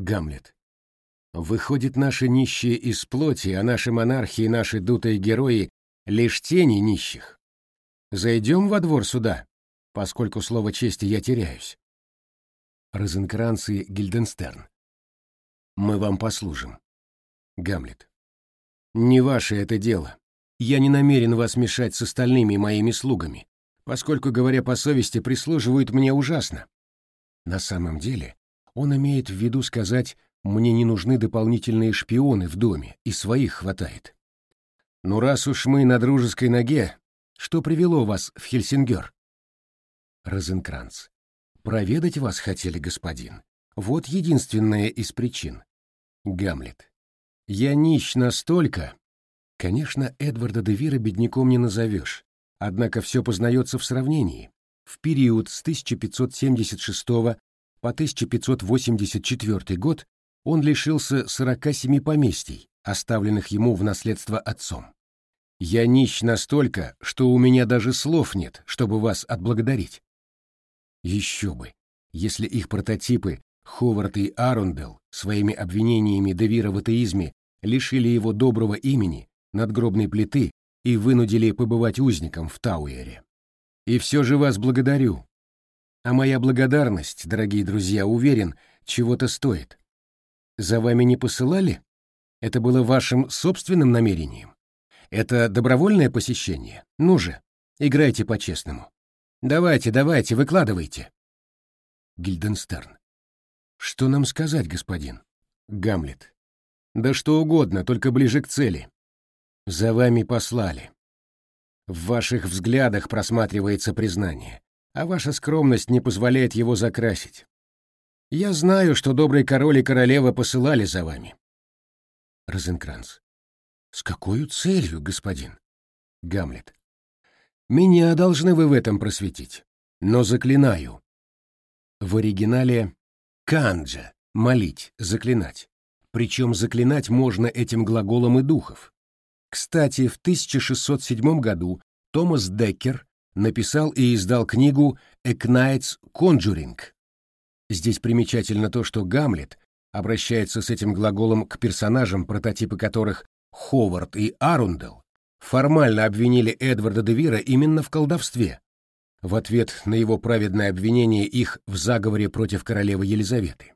Гамлет. Выходит, наши нищие из плоти, а наши монархи и наши дутые герои — лишь тени нищих. Зайдем во двор суда, поскольку слово чести я теряюсь. Розенкранц и Гильденстерн. Мы вам послужим. Гамлет. Не ваше это дело. Я не намерен вас мешать с остальными моими слугами, поскольку, говоря по совести, прислуживают мне ужасно. На самом деле, он имеет в виду сказать мне не нужны дополнительные шпионы в доме, и своих хватает. Но раз уж мы на дружеской ноге, что привело вас в Хельсингер? Розенкранц. Проведать вас хотели, господин. Вот единственная из причин. Гамлет. Я нищ настолько... Конечно, Эдварда де Вира бедняком не назовешь, однако все познается в сравнении. В период с 1576 по 1584 год он лишился 47 поместий, оставленных ему в наследство отцом. Я нищ настолько, что у меня даже слов нет, чтобы вас отблагодарить. Еще бы, если их прототипы Ховард и Арундел своими обвинениями Девира в атеизме лишили его доброго имени, надгробной плиты и вынудили побывать узником в Тауэре. И все же вас благодарю. А моя благодарность, дорогие друзья, уверен, чего-то стоит. За вами не посылали? Это было вашим собственным намерением? Это добровольное посещение? Ну же, играйте по-честному. Давайте, давайте, выкладывайте. Гильденстерн. Что нам сказать, господин? Гамлет. Да что угодно, только ближе к цели. За вами послали. В ваших взглядах просматривается признание, а ваша скромность не позволяет его закрасить. Я знаю, что добрый король и королева посылали за вами. Розенкранц. С какой целью, господин? Гамлет. Меня должны вы в этом просветить. Но заклинаю. В оригинале «канджа» — молить, заклинать. Причем заклинать можно этим глаголом и духов. Кстати, в 1607 году Томас Деккер написал и издал книгу «A Knight's Conjuring», Здесь примечательно то, что Гамлет обращается с этим глаголом к персонажам, прототипы которых Ховард и Арундел формально обвинили Эдварда де Вира именно в колдовстве, в ответ на его праведное обвинение их в заговоре против королевы Елизаветы.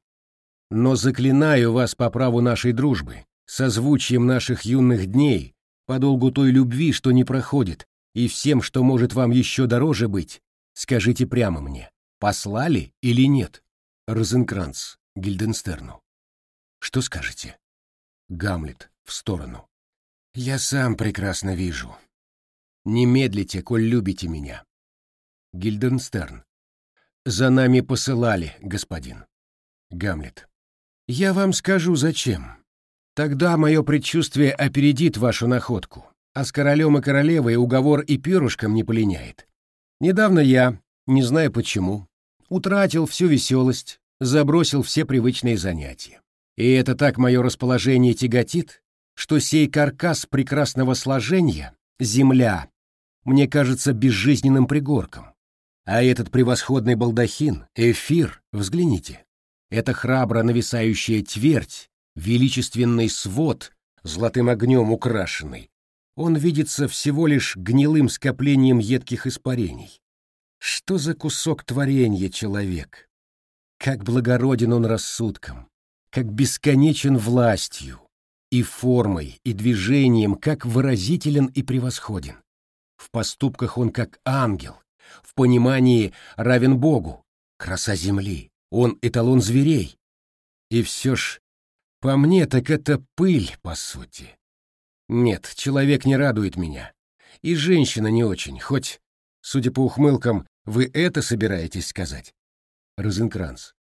Но заклинаю вас по праву нашей дружбы, созвучием наших юных дней, по долгу той любви, что не проходит, и всем, что может вам еще дороже быть, скажите прямо мне, послали или нет? Розенкранц Гильденстерну. Что скажете? Гамлет в сторону. Я сам прекрасно вижу. Не медлите, коль любите меня. Гильденстерн. За нами посылали, господин. Гамлет. Я вам скажу, зачем. Тогда мое предчувствие опередит вашу находку, а с королем и королевой уговор и перышком не полиняет. Недавно я, не знаю почему, утратил всю веселость, забросил все привычные занятия. И это так мое расположение тяготит, что сей каркас прекрасного сложения, земля, мне кажется безжизненным пригорком. А этот превосходный балдахин, эфир, взгляните. Это храбро нависающая твердь, величественный свод, золотым огнем украшенный. Он видится всего лишь гнилым скоплением едких испарений. Что за кусок творения человек? Как благороден он рассудком, как бесконечен властью, и формой, и движением, как выразителен и превосходен. В поступках он как ангел, в понимании равен Богу, краса земли, он эталон зверей. И все ж, по мне, так это пыль, по сути. Нет, человек не радует меня. И женщина не очень, хоть, судя по ухмылкам, вы это собираетесь сказать? Розенкранц.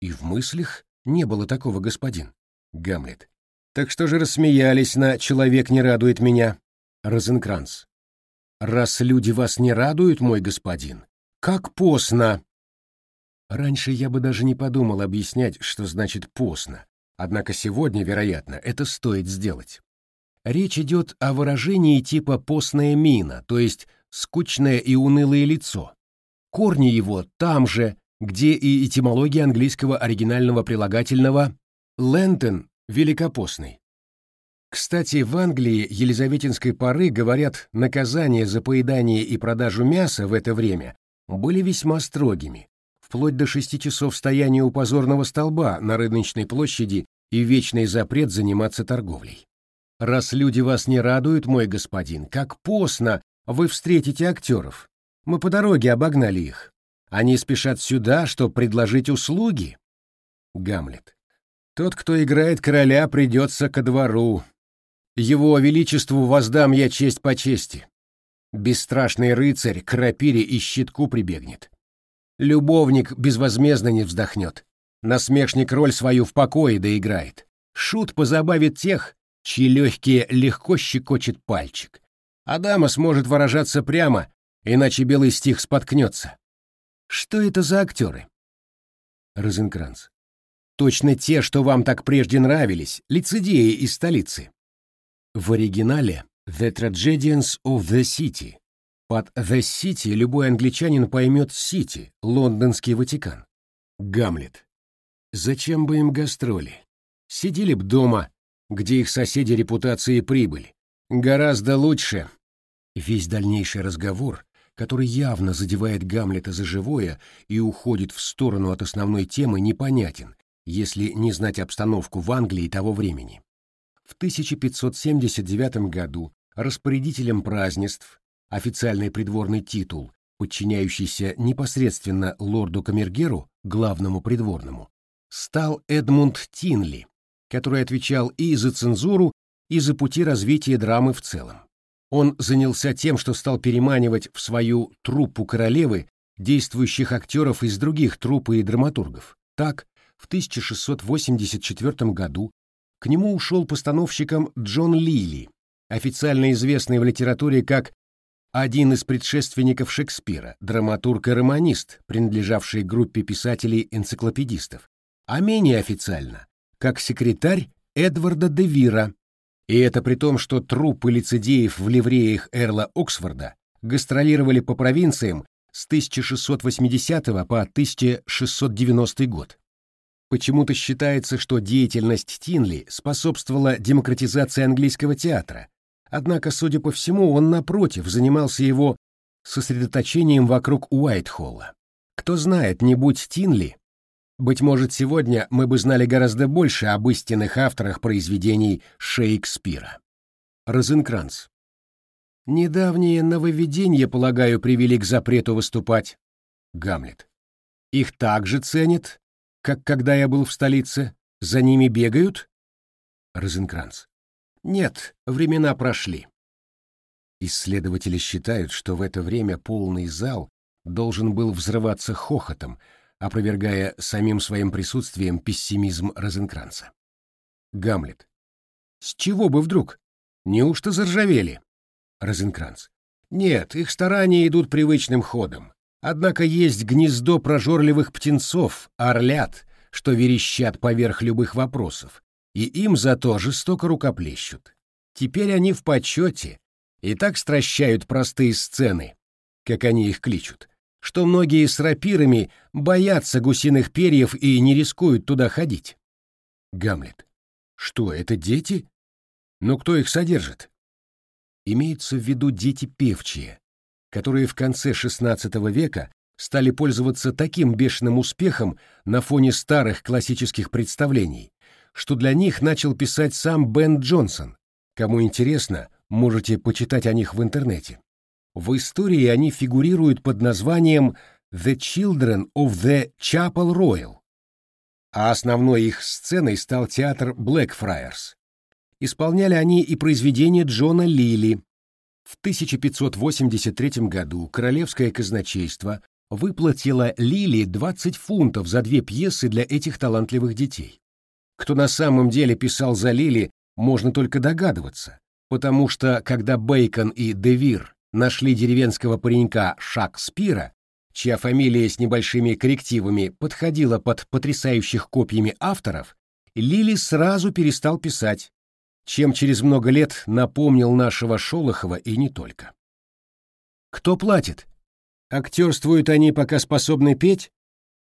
И в мыслях не было такого, господин. Гамлет. Так что же рассмеялись на «человек не радует меня»? Розенкранц. Раз люди вас не радуют, мой господин, как постно. Раньше я бы даже не подумал объяснять, что значит постно, однако сегодня, вероятно, это стоит сделать. Речь идет о выражении типа «постная мина», то есть скучное и унылое лицо. Корни его там же, где и этимология английского оригинального прилагательного Лэнтон Великопостный. Кстати, в Англии Елизаветинской поры, говорят, наказания за поедание и продажу мяса в это время были весьма строгими, вплоть до шести часов стояния у позорного столба на рыночной площади и вечный запрет заниматься торговлей. Раз люди вас не радуют, мой господин, как постно вы встретите актеров. Мы по дороге обогнали их. Они спешат сюда, чтобы предложить услуги. Гамлет. Тот, кто играет короля, придется ко двору. Его величеству воздам я честь по чести. Бесстрашный рыцарь к рапире и щитку прибегнет. Любовник безвозмездно не вздохнет. Насмешник роль свою в покое доиграет. Шут позабавит тех, чьи легкие легко щекочет пальчик. А дама сможет выражаться прямо, иначе белый стих споткнется. Что это за актеры? Розенкранц. Точно те, что вам так прежде нравились, лицедеи из столицы. В оригинале «The Tragedians of the City». Под «The City» любой англичанин поймет «Сити», лондонский Ватикан. Гамлет. Зачем бы им гастроли? Сидели б дома, где их соседи репутации прибыль. Гораздо лучше. Весь дальнейший разговор, который явно задевает Гамлета за живое и уходит в сторону от основной темы, непонятен, если не знать обстановку в Англии того времени. В 1579 году распорядителем празднеств, официальный придворный титул, подчиняющийся непосредственно лорду Камергеру, главному придворному, стал Эдмунд Тинли, который отвечал и за цензуру, и за пути развития драмы в целом. Он занялся тем, что стал переманивать в свою труппу королевы действующих актеров из других труппы и драматургов. Так, в 1684 году к нему ушел постановщиком Джон Лили, официально известный в литературе как один из предшественников Шекспира, драматург и романист, принадлежавший группе писателей-энциклопедистов, а менее официально, как секретарь Эдварда де Вира, и это при том, что труппы лицедеев в ливреях Эрла Оксфорда гастролировали по провинциям с 1680 по 1690 год. Почему-то считается, что деятельность Тинли способствовала демократизации английского театра, однако, судя по всему, он, напротив, занимался его сосредоточением вокруг Уайтхолла. Кто знает, не будь Тинли, быть может, сегодня мы бы знали гораздо больше об истинных авторах произведений Шекспира. Розенкранц. Недавние нововведения, полагаю, привели к запрету выступать. Гамлет. Их также ценят как когда я был в столице? За ними бегают? Розенкранц. Нет, времена прошли. Исследователи считают, что в это время полный зал должен был взрываться хохотом, опровергая самим своим присутствием пессимизм Розенкранца. Гамлет. С чего бы вдруг? Неужто заржавели? Розенкранц. Нет, их старания идут привычным ходом. Однако есть гнездо прожорливых птенцов, орлят, что верещат поверх любых вопросов, и им зато жестоко рукоплещут. Теперь они в почете и так стращают простые сцены, как они их кличут, что многие с рапирами боятся гусиных перьев и не рискуют туда ходить. Гамлет. Что, это дети? Но кто их содержит? Имеются в виду дети певчие, которые в конце XVI века стали пользоваться таким бешеным успехом на фоне старых классических представлений, что для них начал писать сам Бен Джонсон. Кому интересно, можете почитать о них в интернете. В истории они фигурируют под названием «The Children of the Chapel Royal», а основной их сценой стал театр Blackfriars. Исполняли они и произведения Джона Лили, в 1583 году королевское казначейство выплатило Лили 20 фунтов за две пьесы для этих талантливых детей. Кто на самом деле писал за Лили, можно только догадываться, потому что когда Бейкон и Девир нашли деревенского паренька Шакспира, чья фамилия с небольшими коррективами подходила под потрясающих копьями авторов, Лили сразу перестал писать, чем через много лет напомнил нашего Шолохова и не только. Кто платит? Актерствуют они, пока способны петь?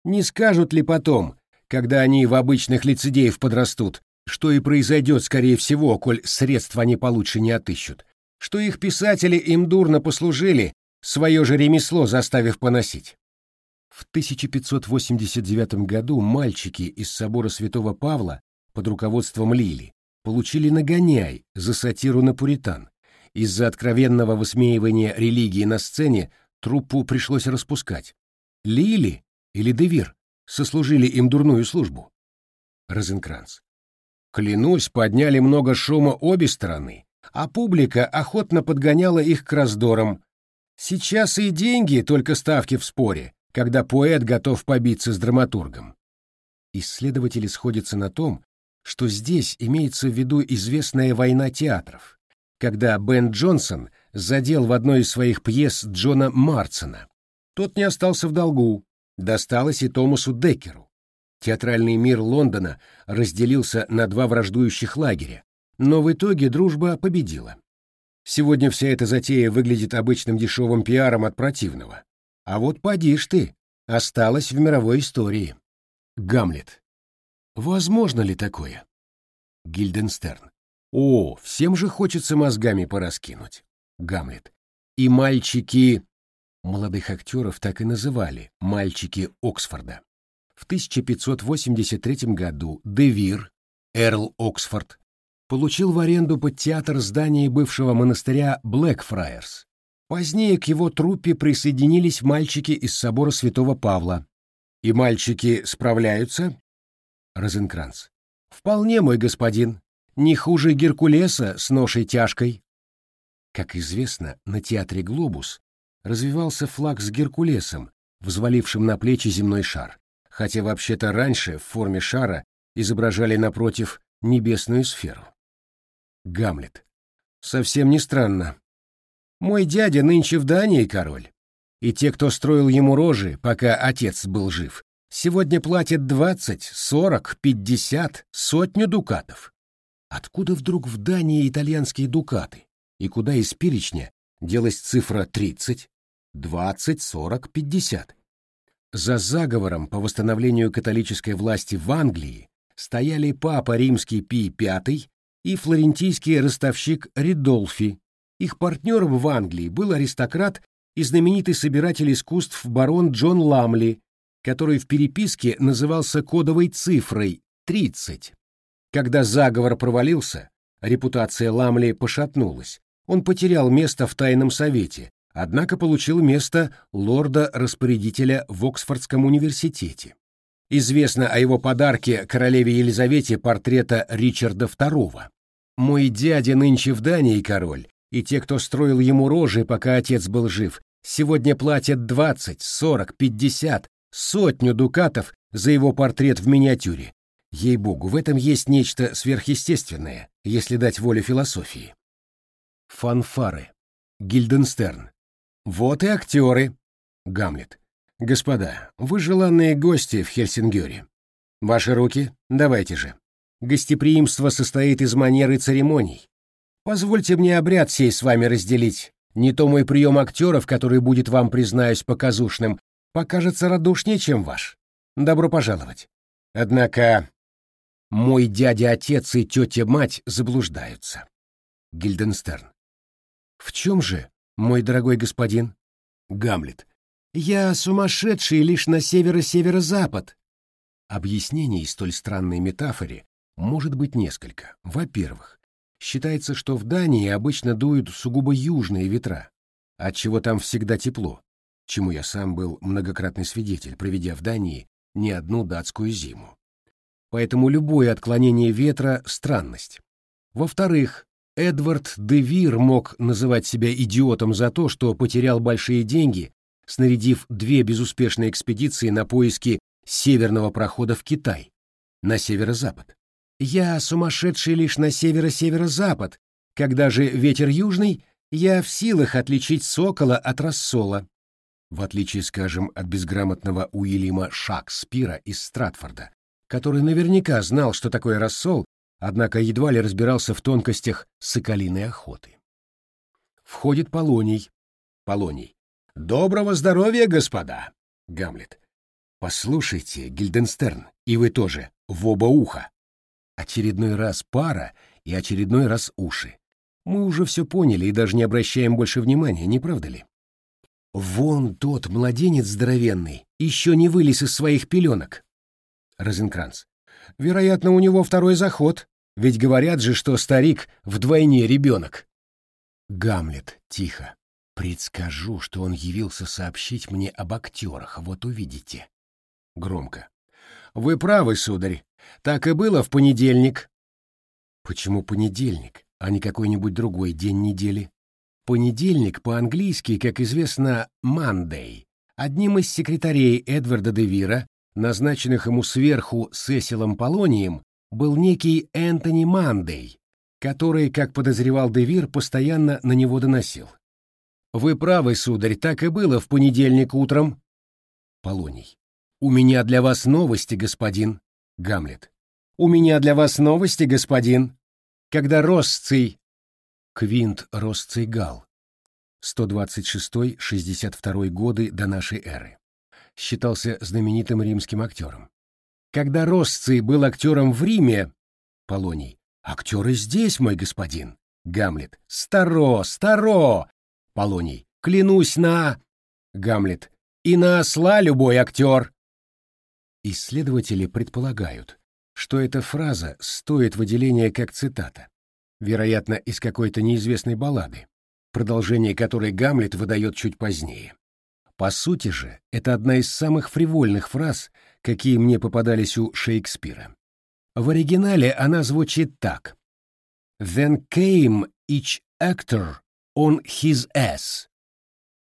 Не скажут ли потом, когда они в обычных лицедеев подрастут, что и произойдет, скорее всего, коль средств они получше не отыщут, что их писатели им дурно послужили, свое же ремесло заставив поносить. В 1589 году мальчики из собора святого Павла под руководством Лили получили нагоняй за сатиру на пуритан. Из-за откровенного высмеивания религии на сцене труппу пришлось распускать. Лили или Девир сослужили им дурную службу. Розенкранц. Клянусь, подняли много шума обе стороны, а публика охотно подгоняла их к раздорам. Сейчас и деньги только ставки в споре, когда поэт готов побиться с драматургом. Исследователи сходятся на том, что здесь имеется в виду известная война театров, когда Бен Джонсон задел в одной из своих пьес Джона Марсона. Тот не остался в долгу, досталось и Томасу Деккеру. Театральный мир Лондона разделился на два враждующих лагеря, но в итоге дружба победила. Сегодня вся эта затея выглядит обычным дешевым пиаром от противного. А вот поди ж ты, осталась в мировой истории. Гамлет. Возможно ли такое? Гильденстерн. О, всем же хочется мозгами пораскинуть. Гамлет. И мальчики... Молодых актеров так и называли «мальчики Оксфорда». В 1583 году Девир, Эрл Оксфорд, получил в аренду под театр здание бывшего монастыря Блэкфрайерс. Позднее к его труппе присоединились мальчики из собора Святого Павла. И мальчики справляются? Розенкранц. Вполне, мой господин. Не хуже Геркулеса с ношей тяжкой. Как известно, на театре «Глобус» развивался флаг с Геркулесом, взвалившим на плечи земной шар хотя вообще-то раньше в форме шара изображали напротив небесную сферу. Гамлет. Совсем не странно. Мой дядя нынче в Дании король, и те, кто строил ему рожи, пока отец был жив, сегодня платят двадцать, сорок, пятьдесят, сотню дукатов. Откуда вдруг в Дании итальянские дукаты? И куда из перечня делась цифра тридцать, двадцать, сорок, пятьдесят? За заговором по восстановлению католической власти в Англии стояли папа римский Пий V и флорентийский ростовщик Ридолфи. Их партнером в Англии был аристократ и знаменитый собиратель искусств барон Джон Ламли, который в переписке назывался кодовой цифрой 30. Когда заговор провалился, репутация Ламли пошатнулась. Он потерял место в тайном совете, однако получил место лорда-распорядителя в Оксфордском университете. Известно о его подарке королеве Елизавете портрета Ричарда II. «Мой дядя нынче в Дании король, и те, кто строил ему рожи, пока отец был жив, сегодня платят 20, 40, 50, сотню дукатов за его портрет в миниатюре. Ей-богу, в этом есть нечто сверхъестественное, если дать волю философии. Фанфары. Гильденстерн. Вот и актеры. Гамлет. Господа, вы желанные гости в Хельсингере. Ваши руки, давайте же. Гостеприимство состоит из манер и церемоний. Позвольте мне обряд сей с вами разделить. Не то мой прием актеров, который будет вам, признаюсь, показушным, покажется радушнее, чем ваш. Добро пожаловать. Однако мой дядя-отец и тетя-мать заблуждаются. Гильденстерн. В чем же мой дорогой господин? Гамлет. Я сумасшедший лишь на северо-северо-запад. Объяснений столь странной метафоре может быть несколько. Во-первых, считается, что в Дании обычно дуют сугубо южные ветра, отчего там всегда тепло, чему я сам был многократный свидетель, проведя в Дании не одну датскую зиму. Поэтому любое отклонение ветра — странность. Во-вторых, Эдвард де Вир мог называть себя идиотом за то, что потерял большие деньги, снарядив две безуспешные экспедиции на поиски северного прохода в Китай, на северо-запад. Я сумасшедший лишь на северо-северо-запад, когда же ветер южный, я в силах отличить сокола от рассола. В отличие, скажем, от безграмотного Уильяма Шакспира из Стратфорда, который наверняка знал, что такое рассол, однако едва ли разбирался в тонкостях соколиной охоты. Входит Полоний. Полоний. «Доброго здоровья, господа!» Гамлет. «Послушайте, Гильденстерн, И вы тоже, в оба уха. Очередной раз пара и очередной раз уши. Мы уже все поняли и даже не обращаем больше внимания, не правда ли? Вон тот младенец здоровенный еще не вылез из своих пеленок. Розенкранц. Вероятно, у него второй заход, ведь говорят же, что старик вдвойне ребенок. Гамлет, тихо. Предскажу, что он явился сообщить мне об актерах, вот увидите. Громко. Вы правы, сударь. Так и было в понедельник. Почему понедельник, а не какой-нибудь другой день недели? Понедельник по-английски, как известно, Monday. Одним из секретарей Эдварда де Вира, назначенных ему сверху Сесилом Полонием, был некий Энтони Мандей, который, как подозревал де Вир, постоянно на него доносил. «Вы правы, сударь, так и было в понедельник утром». Полоний. «У меня для вас новости, господин». Гамлет. «У меня для вас новости, господин. Когда Росций...» Квинт Росций Гал. 126-62 годы до нашей эры. Считался знаменитым римским актером. Когда Росций был актером в Риме... Полоний. «Актеры здесь, мой господин». Гамлет. «Старо, старо!» Полоний. «Клянусь на...» Гамлет. «И на осла любой актер!» Исследователи предполагают, что эта фраза стоит выделения как цитата, вероятно, из какой-то неизвестной баллады, продолжение которой Гамлет выдает чуть позднее. По сути же, это одна из самых фривольных фраз, какие мне попадались у Шекспира. В оригинале она звучит так. «Then came each actor on his ass».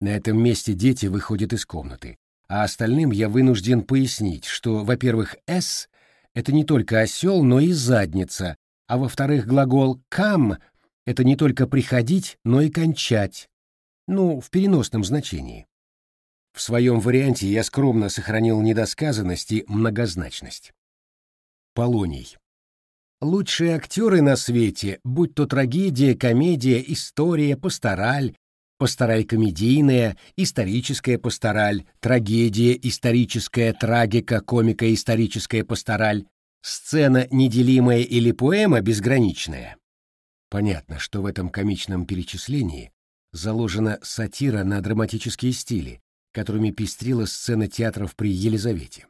На этом месте дети выходят из комнаты, а остальным я вынужден пояснить, что, во-первых, «с» — это не только осел, но и задница, а во-вторых, глагол «come» — это не только приходить, но и кончать, ну, в переносном значении. В своем варианте я скромно сохранил недосказанность и многозначность. Полоний. Лучшие актеры на свете, будь то трагедия, комедия, история, пастораль, пастораль комедийная, историческая пастораль, трагедия, историческая трагика, комика, историческая пастораль, сцена неделимая или поэма безграничная. Понятно, что в этом комичном перечислении заложена сатира на драматические стили, которыми пестрила сцена театров при Елизавете.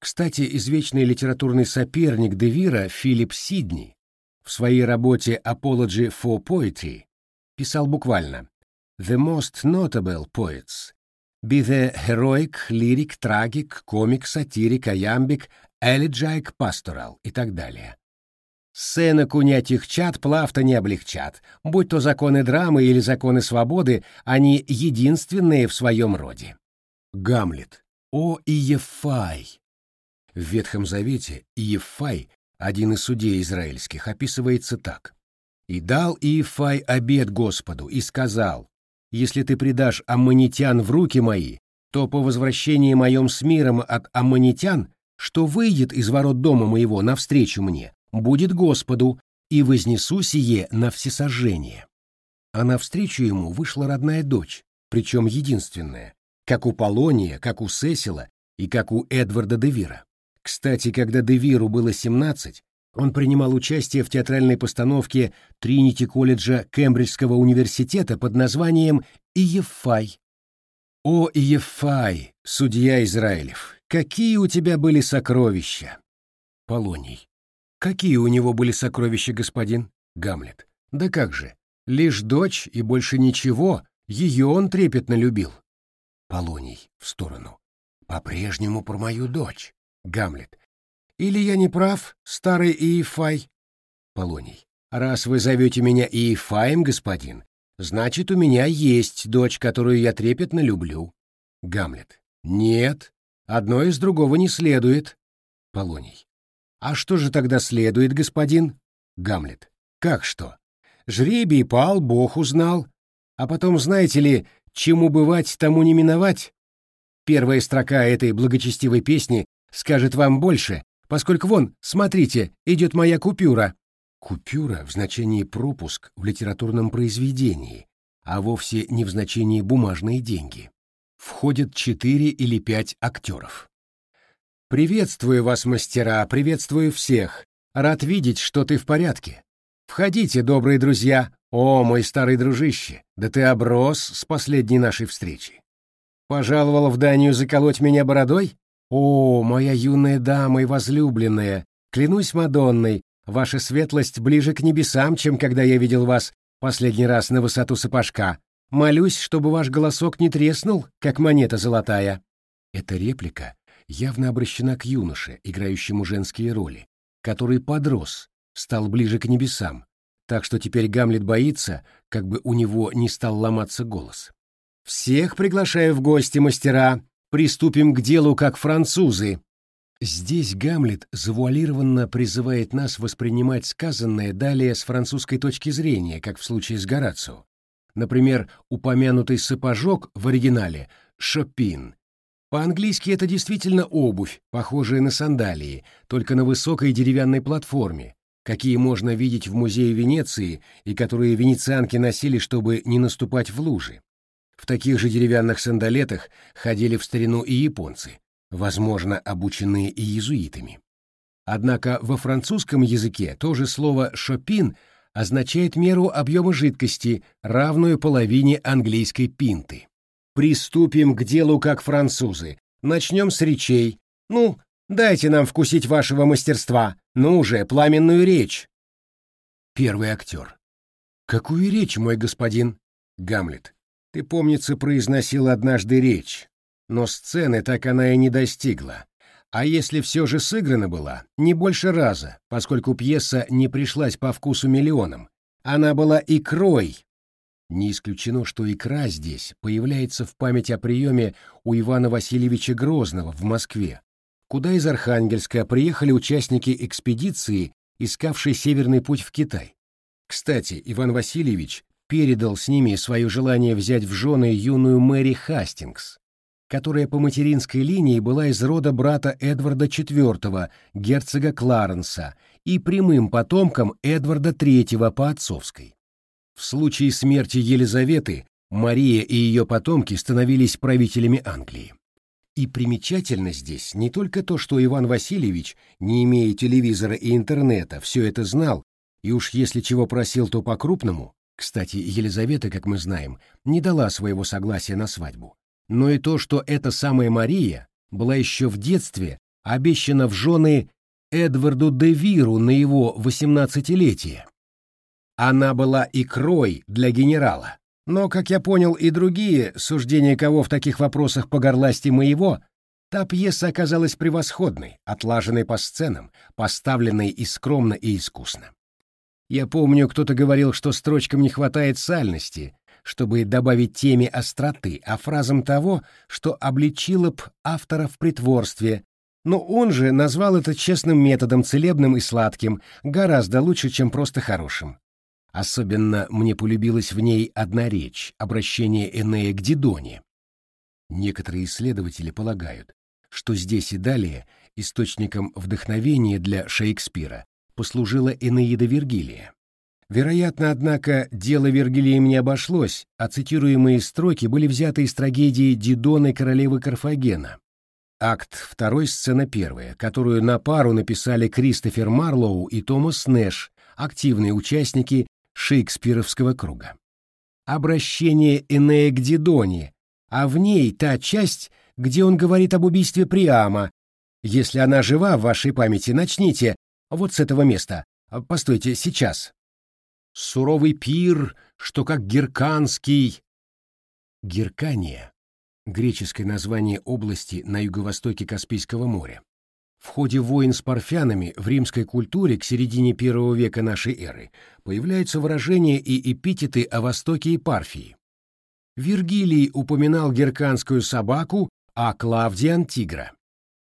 Кстати, извечный литературный соперник Девира Филипп Сидни в своей работе «Apology for Poetry» писал буквально The most notable poets be the heroic, lyric, tragic, comic, satiric, iambic, elegiac, pastoral и так далее. Сцены кунятих чат плавто не облегчат, будь то законы драмы или законы свободы, они единственные в своем роде. Гамлет. О Иефай! В Ветхом Завете Иефай, один из судей израильских, описывается так. «И дал Иефай обед Господу, и сказал, если ты предашь аммонитян в руки мои, то по возвращении моем с миром от аммонитян, что выйдет из ворот дома моего навстречу мне, будет Господу, и вознесу сие на всесожжение. А навстречу ему вышла родная дочь, причем единственная, как у Полония, как у Сесила и как у Эдварда де Вира. Кстати, когда де Виру было 17, он принимал участие в театральной постановке Тринити-колледжа Кембриджского университета под названием «Иефай». «О, Иефай, судья Израилев, какие у тебя были сокровища!» Полоний. «Какие у него были сокровища, господин?» Гамлет. «Да как же, лишь дочь и больше ничего, ее он трепетно любил». Полоний в сторону. «По-прежнему про мою дочь». Гамлет. Или я не прав, старый Иефай? Полоний. Раз вы зовете меня Иефаем, господин, значит, у меня есть дочь, которую я трепетно люблю. Гамлет. Нет, одно из другого не следует. Полоний. А что же тогда следует, господин? Гамлет. Как что? Жребий пал, Бог узнал. А потом, знаете ли, чему бывать, тому не миновать? Первая строка этой благочестивой песни скажет вам больше, поскольку вон, смотрите, идет моя купюра. Купюра в значении пропуск в литературном произведении, а вовсе не в значении бумажные деньги. Входят четыре или пять актеров. «Приветствую вас, мастера, приветствую всех. Рад видеть, что ты в порядке. Входите, добрые друзья. О, мой старый дружище, да ты оброс с последней нашей встречи. Пожаловал в Данию заколоть меня бородой? О, моя юная дама и возлюбленная, клянусь Мадонной, ваша светлость ближе к небесам, чем когда я видел вас последний раз на высоту сапожка. Молюсь, чтобы ваш голосок не треснул, как монета золотая. Эта реплика явно обращена к юноше, играющему женские роли, который подрос, стал ближе к небесам, так что теперь Гамлет боится, как бы у него не стал ломаться голос. «Всех приглашаю в гости, мастера. Приступим к делу, как французы». Здесь Гамлет завуалированно призывает нас воспринимать сказанное далее с французской точки зрения, как в случае с Горацио. Например, упомянутый сапожок в оригинале «шопин» По-английски это действительно обувь, похожая на сандалии, только на высокой деревянной платформе, какие можно видеть в музее Венеции и которые венецианки носили, чтобы не наступать в лужи. В таких же деревянных сандалетах ходили в старину и японцы, возможно, обученные и иезуитами. Однако во французском языке то же слово «шопин» означает меру объема жидкости, равную половине английской пинты. Приступим к делу как французы. Начнем с речей. Ну, дайте нам вкусить вашего мастерства. Ну уже, пламенную речь. Первый актер. Какую речь, мой господин? Гамлет. Ты, помнится, произносил однажды речь, но сцены так она и не достигла. А если все же сыграна была, не больше раза, поскольку пьеса не пришлась по вкусу миллионам. Она была икрой, не исключено, что икра здесь появляется в память о приеме у Ивана Васильевича Грозного в Москве, куда из Архангельска приехали участники экспедиции, искавшей северный путь в Китай. Кстати, Иван Васильевич передал с ними свое желание взять в жены юную Мэри Хастингс, которая по материнской линии была из рода брата Эдварда IV, герцога Кларенса, и прямым потомком Эдварда III по отцовской. В случае смерти Елизаветы Мария и ее потомки становились правителями Англии. И примечательно здесь не только то, что Иван Васильевич, не имея телевизора и интернета, все это знал, и уж если чего просил, то по-крупному, кстати, Елизавета, как мы знаем, не дала своего согласия на свадьбу, но и то, что эта самая Мария была еще в детстве обещана в жены Эдварду де Виру на его восемнадцатилетие, она была икрой для генерала. Но, как я понял, и другие, суждения кого в таких вопросах по горласти моего, та пьеса оказалась превосходной, отлаженной по сценам, поставленной и скромно, и искусно. Я помню, кто-то говорил, что строчкам не хватает сальности, чтобы добавить теме остроты, а фразам того, что обличило б автора в притворстве, но он же назвал это честным методом, целебным и сладким, гораздо лучше, чем просто хорошим. Особенно мне полюбилась в ней одна речь, обращение Энея к Дидоне. Некоторые исследователи полагают, что здесь и далее источником вдохновения для Шекспира послужила Энеида Вергилия. Вероятно, однако, дело Вергилием не обошлось, а цитируемые строки были взяты из трагедии Дидоны королевы Карфагена. Акт 2, сцена 1, которую на пару написали Кристофер Марлоу и Томас Нэш, активные участники шекспировского круга. Обращение Энея к Дидоне, а в ней та часть, где он говорит об убийстве Приама. Если она жива в вашей памяти, начните вот с этого места. Постойте, сейчас. Суровый пир, что как герканский... Геркания — греческое название области на юго-востоке Каспийского моря. В ходе войн с парфянами в римской культуре к середине первого века нашей эры появляются выражения и эпитеты о востоке и Парфии. Вергилий упоминал герканскую собаку, а Клавдиан — тигра.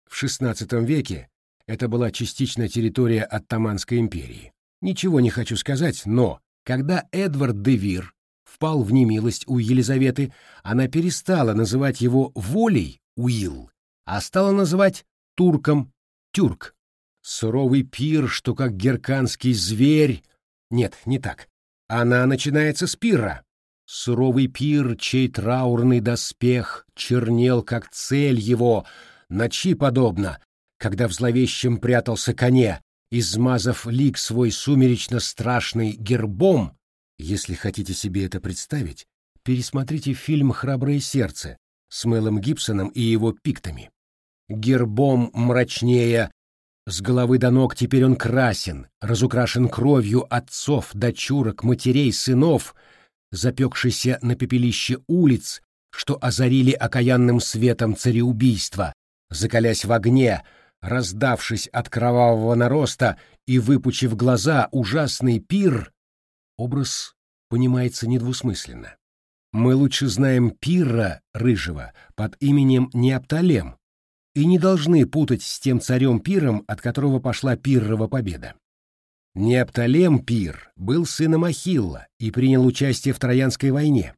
В XVI веке это была частичная территория Оттоманской империи. Ничего не хочу сказать, но когда Эдвард де Вир впал в немилость у Елизаветы, она перестала называть его волей Уилл, а стала называть турком тюрк. Суровый пир, что как герканский зверь. Нет, не так. Она начинается с пира. Суровый пир, чей траурный доспех чернел, как цель его, ночи подобно, когда в зловещем прятался коне, измазав лик свой сумеречно-страшный гербом, если хотите себе это представить, пересмотрите фильм «Храброе сердце» с Мэлом Гибсоном и его пиктами. Гербом мрачнее, с головы до ног теперь он красен, разукрашен кровью отцов, дочурок, матерей, сынов, запекшийся на пепелище улиц, что озарили окаянным светом цареубийства, закалясь в огне, раздавшись от кровавого нароста и выпучив глаза, ужасный пир, образ понимается недвусмысленно. Мы лучше знаем пирра рыжего под именем Неопталем и не должны путать с тем царем Пиром, от которого пошла Пиррова победа. Неопталем Пир был сыном Ахилла и принял участие в Троянской войне.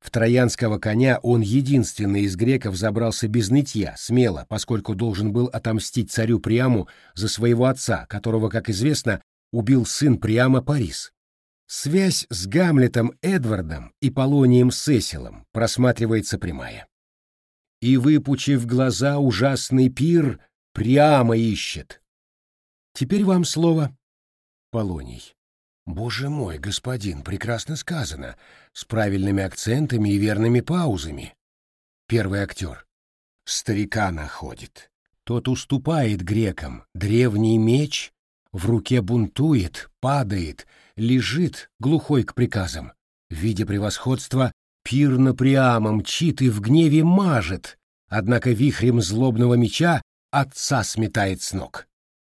В троянского коня он единственный из греков забрался без нытья, смело, поскольку должен был отомстить царю Приаму за своего отца, которого, как известно, убил сын Приама Парис. Связь с Гамлетом Эдвардом и Полонием Сесилом просматривается прямая. И, выпучив глаза, ужасный пир прямо ищет. Теперь вам слово. Полоний. Боже мой, господин, прекрасно сказано, с правильными акцентами и верными паузами. Первый актер. Старика находит. Тот уступает грекам. Древний меч в руке бунтует, падает, лежит, глухой к приказам. Видя превосходства, пир напрямо мчит и в гневе мажет, однако вихрем злобного меча отца сметает с ног.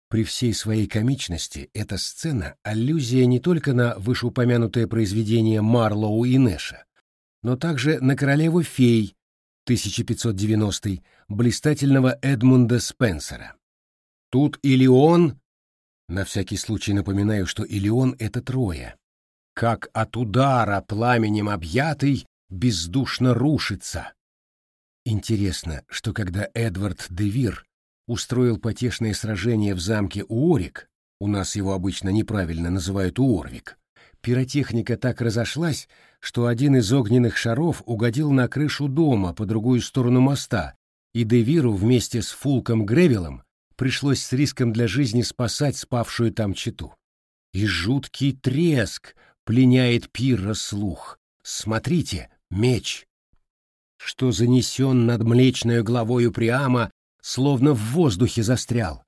При всей своей комичности эта сцена — аллюзия не только на вышеупомянутое произведение Марлоу и Нэша, но также на «Королеву фей» 1590 блистательного Эдмунда Спенсера. Тут Илион, на всякий случай напоминаю, что Илион — это трое, как от удара пламенем объятый бездушно рушится. Интересно, что когда Эдвард де Вир устроил потешное сражение в замке Уорик, у нас его обычно неправильно называют Уорвик, пиротехника так разошлась, что один из огненных шаров угодил на крышу дома по другую сторону моста, и Девиру вместе с Фулком Гревелом пришлось с риском для жизни спасать спавшую там читу. И жуткий треск пленяет пира слух. Смотрите, меч, что занесен над млечной главою Приама словно в воздухе застрял.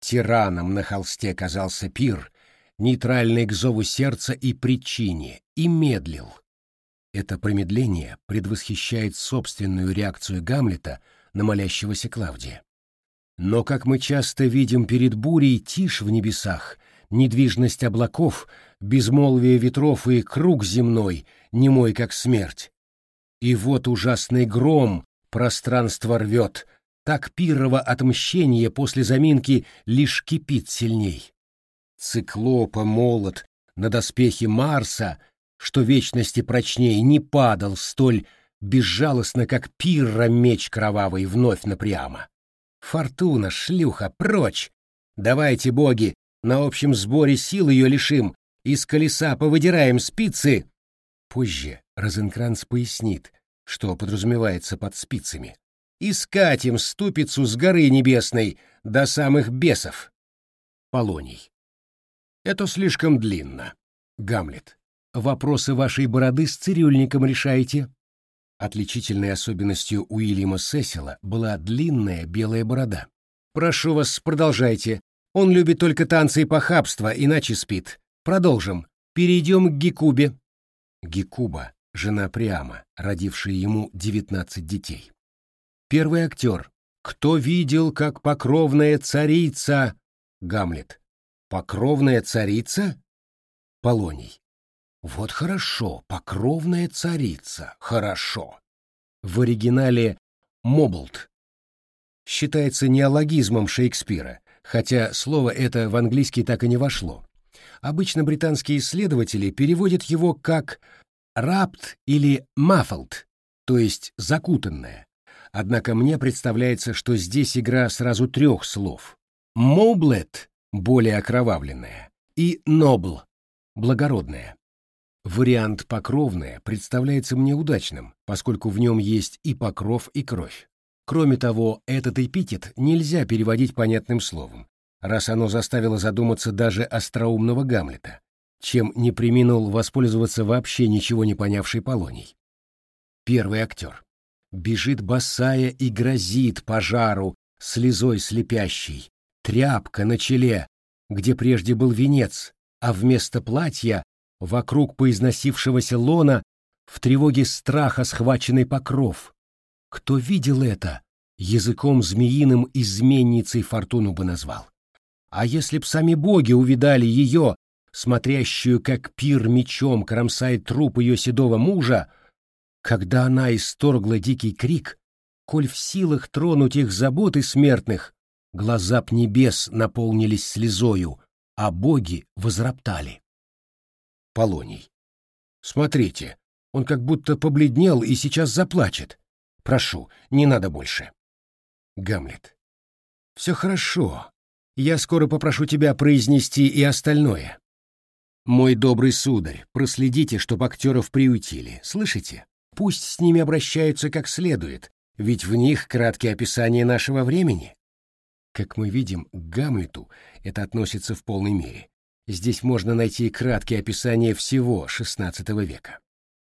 Тираном на холсте казался пир, нейтральный к зову сердца и причине, и медлил. Это промедление предвосхищает собственную реакцию Гамлета на молящегося Клавдия. Но, как мы часто видим перед бурей, тишь в небесах, недвижность облаков, безмолвие ветров и круг земной, немой как смерть. И вот ужасный гром пространство рвет, так пиррово отмщение после заминки лишь кипит сильней. Циклопа молот на доспехе Марса, что вечности прочней, не падал столь безжалостно, как пирра меч кровавый вновь напрямо. Фортуна, шлюха, прочь! Давайте, боги, на общем сборе сил ее лишим, из колеса повыдираем спицы. Позже Розенкранц пояснит, что подразумевается под спицами и скатим ступицу с горы небесной до самых бесов. Полоний. Это слишком длинно. Гамлет. Вопросы вашей бороды с цирюльником решаете. Отличительной особенностью Уильяма Сесила была длинная белая борода. Прошу вас, продолжайте. Он любит только танцы и похабство, иначе спит. Продолжим. Перейдем к Гекубе. Гекуба, жена Приама, родившая ему девятнадцать детей. Первый актер. Кто видел, как покровная царица... Гамлет. Покровная царица? Полоний. Вот хорошо, покровная царица. Хорошо. В оригинале «Мобблд» считается неологизмом Шекспира, хотя слово это в английский так и не вошло. Обычно британские исследователи переводят его как «рапт» или «маффлд», то есть «закутанная», Однако мне представляется, что здесь игра сразу трех слов. «Моблет» — более окровавленная, и «нобл» — благородная. Вариант «покровная» представляется мне удачным, поскольку в нем есть и покров, и кровь. Кроме того, этот эпитет нельзя переводить понятным словом, раз оно заставило задуматься даже остроумного Гамлета, чем не приминул воспользоваться вообще ничего не понявший Полоний. Первый актер. Бежит босая и грозит пожару, слезой слепящей, тряпка на челе, где прежде был венец, а вместо платья вокруг поизносившегося лона в тревоге страха схваченный покров. Кто видел это, языком змеиным изменницей фортуну бы назвал. А если б сами боги увидали ее, смотрящую, как пир мечом кромсает труп ее седого мужа, когда она исторгла дикий крик, коль в силах тронуть их заботы смертных, глаза б небес наполнились слезою, а боги возроптали. Полоний. Смотрите, он как будто побледнел и сейчас заплачет. Прошу, не надо больше. Гамлет. Все хорошо. Я скоро попрошу тебя произнести и остальное. Мой добрый сударь, проследите, чтоб актеров приютили, слышите? Пусть с ними обращаются как следует, ведь в них краткие описания нашего времени. Как мы видим, к Гамлету это относится в полной мере. Здесь можно найти краткие описания всего XVI века.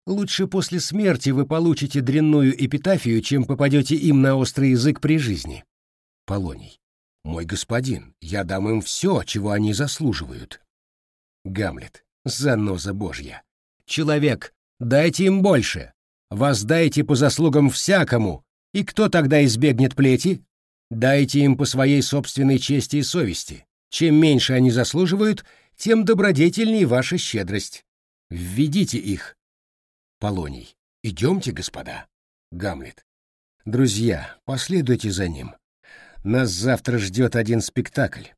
Лучше после смерти вы получите дрянную эпитафию, чем попадете им на острый язык при жизни. Полоний. Мой господин, я дам им все, чего они заслуживают. Гамлет. Заноза божья. Человек, дайте им больше. Воздайте по заслугам всякому. И кто тогда избегнет плети? Дайте им по своей собственной чести и совести. Чем меньше они заслуживают, тем добродетельней ваша щедрость. Введите их. Полоний. Идемте, господа. Гамлет. Друзья, последуйте за ним. Нас завтра ждет один спектакль.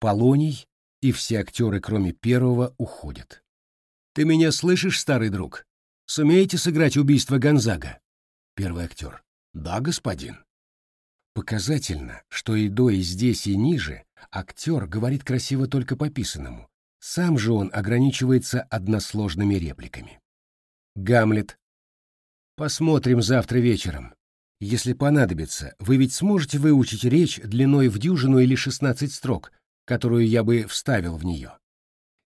Полоний и все актеры, кроме первого, уходят. Ты меня слышишь, старый друг? Сумеете сыграть убийство Гонзага? Первый актер. Да, господин. Показательно, что и до, и здесь, и ниже актер говорит красиво только по писанному. Сам же он ограничивается односложными репликами. Гамлет. Посмотрим завтра вечером. Если понадобится, вы ведь сможете выучить речь длиной в дюжину или шестнадцать строк, которую я бы вставил в нее.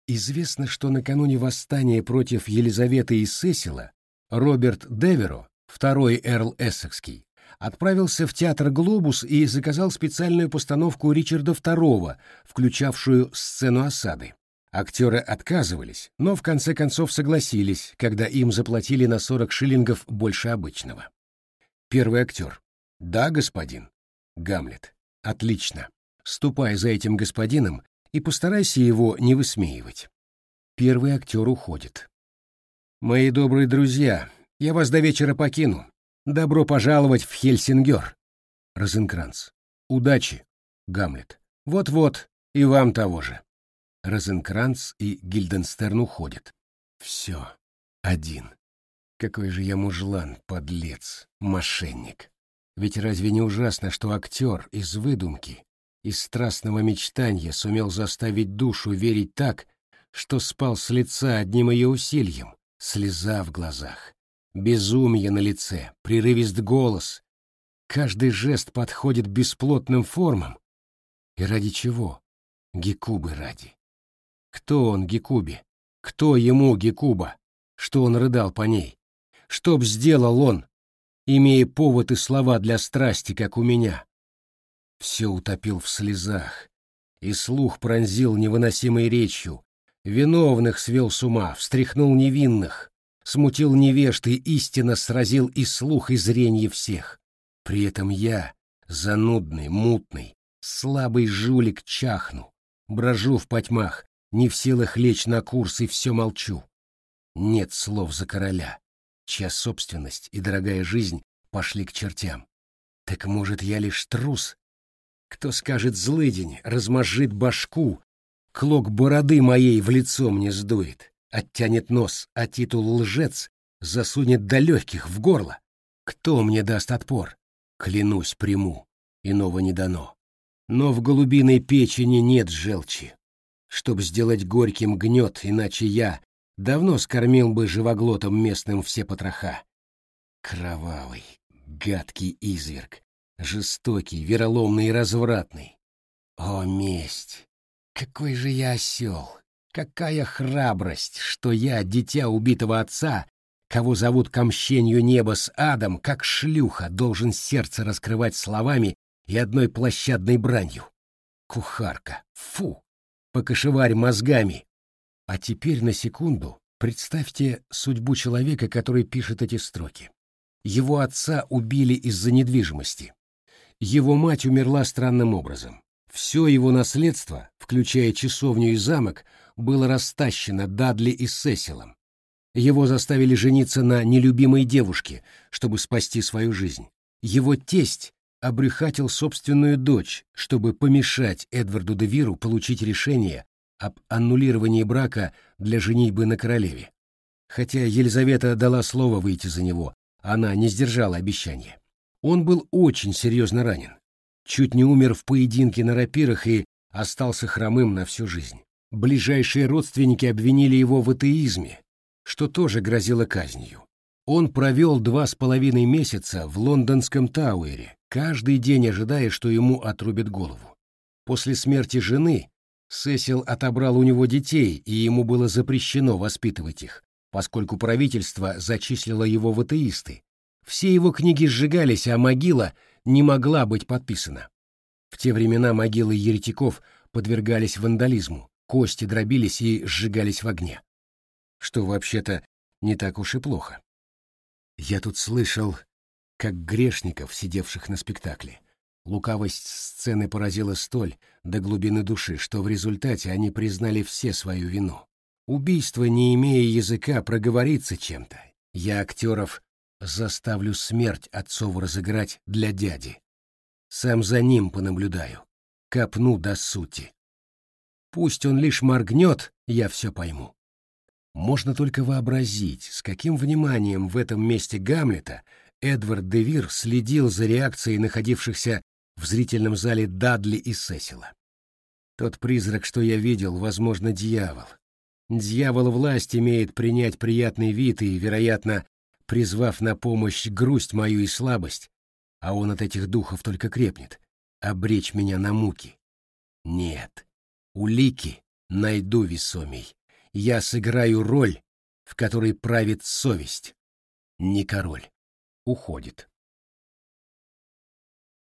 Известно, что накануне восстания против Елизаветы и Сесила Роберт Деверо, второй эрл Эссекский, отправился в театр «Глобус» и заказал специальную постановку Ричарда II, включавшую сцену осады. Актеры отказывались, но в конце концов согласились, когда им заплатили на 40 шиллингов больше обычного. Первый актер. «Да, господин». Гамлет. «Отлично. Ступай за этим господином и постарайся его не высмеивать». Первый актер уходит. «Мои добрые друзья, я вас до вечера покину. Добро пожаловать в Хельсингер. Розенкранц. Удачи. Гамлет. Вот-вот, и вам того же. Розенкранц и Гильденстерн уходят. Все. Один. Какой же я мужлан, подлец, мошенник. Ведь разве не ужасно, что актер из выдумки, из страстного мечтания сумел заставить душу верить так, что спал с лица одним ее усилием, слеза в глазах, Безумие на лице, прерывист голос. Каждый жест подходит бесплотным формам. И ради чего? Гекубы ради. Кто он Гекубе? Кто ему Гекуба? Что он рыдал по ней? Что б сделал он, имея повод и слова для страсти, как у меня? Все утопил в слезах, и слух пронзил невыносимой речью, виновных свел с ума, встряхнул невинных, смутил невежд и истинно сразил и слух, и зрение всех. При этом я, занудный, мутный, слабый жулик, чахну, брожу в потьмах, не в силах лечь на курс и все молчу. Нет слов за короля, чья собственность и дорогая жизнь пошли к чертям. Так может, я лишь трус? Кто скажет злыдень, размажит башку, клок бороды моей в лицо мне сдует оттянет нос, а титул лжец засунет до легких в горло. Кто мне даст отпор? Клянусь, приму, иного не дано. Но в голубиной печени нет желчи. Чтоб сделать горьким гнет, иначе я давно скормил бы живоглотом местным все потроха. Кровавый, Гадкий изверг, жестокий, вероломный и развратный. О, месть! Какой же я осел! Какая храбрость, что я, дитя убитого отца, кого зовут к мщению неба с адом, как шлюха, должен сердце раскрывать словами и одной площадной бранью. Кухарка, фу! Покошеварь мозгами! А теперь на секунду представьте судьбу человека, который пишет эти строки. Его отца убили из-за недвижимости. Его мать умерла странным образом. Все его наследство, включая часовню и замок, было растащено Дадли и Сесилом. Его заставили жениться на нелюбимой девушке, чтобы спасти свою жизнь. Его тесть обрюхатил собственную дочь, чтобы помешать Эдварду де Виру получить решение об аннулировании брака для женитьбы на королеве. Хотя Елизавета дала слово выйти за него, она не сдержала обещания. Он был очень серьезно ранен чуть не умер в поединке на рапирах и остался хромым на всю жизнь. Ближайшие родственники обвинили его в атеизме, что тоже грозило казнью. Он провел два с половиной месяца в лондонском Тауэре, каждый день ожидая, что ему отрубят голову. После смерти жены Сесил отобрал у него детей, и ему было запрещено воспитывать их, поскольку правительство зачислило его в атеисты. Все его книги сжигались, а могила не могла быть подписана. В те времена могилы еретиков подвергались вандализму, кости дробились и сжигались в огне. Что вообще-то не так уж и плохо. Я тут слышал, как грешников, сидевших на спектакле. Лукавость сцены поразила столь до глубины души, что в результате они признали все свою вину. Убийство, не имея языка, проговорится чем-то. Я актеров Заставлю смерть отцову разыграть для дяди. Сам за ним понаблюдаю, копну до сути. Пусть он лишь моргнет, я все пойму. Можно только вообразить, с каким вниманием в этом месте Гамлета Эдвард де Вир следил за реакцией находившихся в зрительном зале Дадли и Сесила. Тот призрак, что я видел, возможно, дьявол. Дьявол власть имеет принять приятный вид и, вероятно, призвав на помощь грусть мою и слабость, а он от этих духов только крепнет, обречь меня на муки. Нет, улики найду весомей. Я сыграю роль, в которой правит совесть. Не король. Уходит.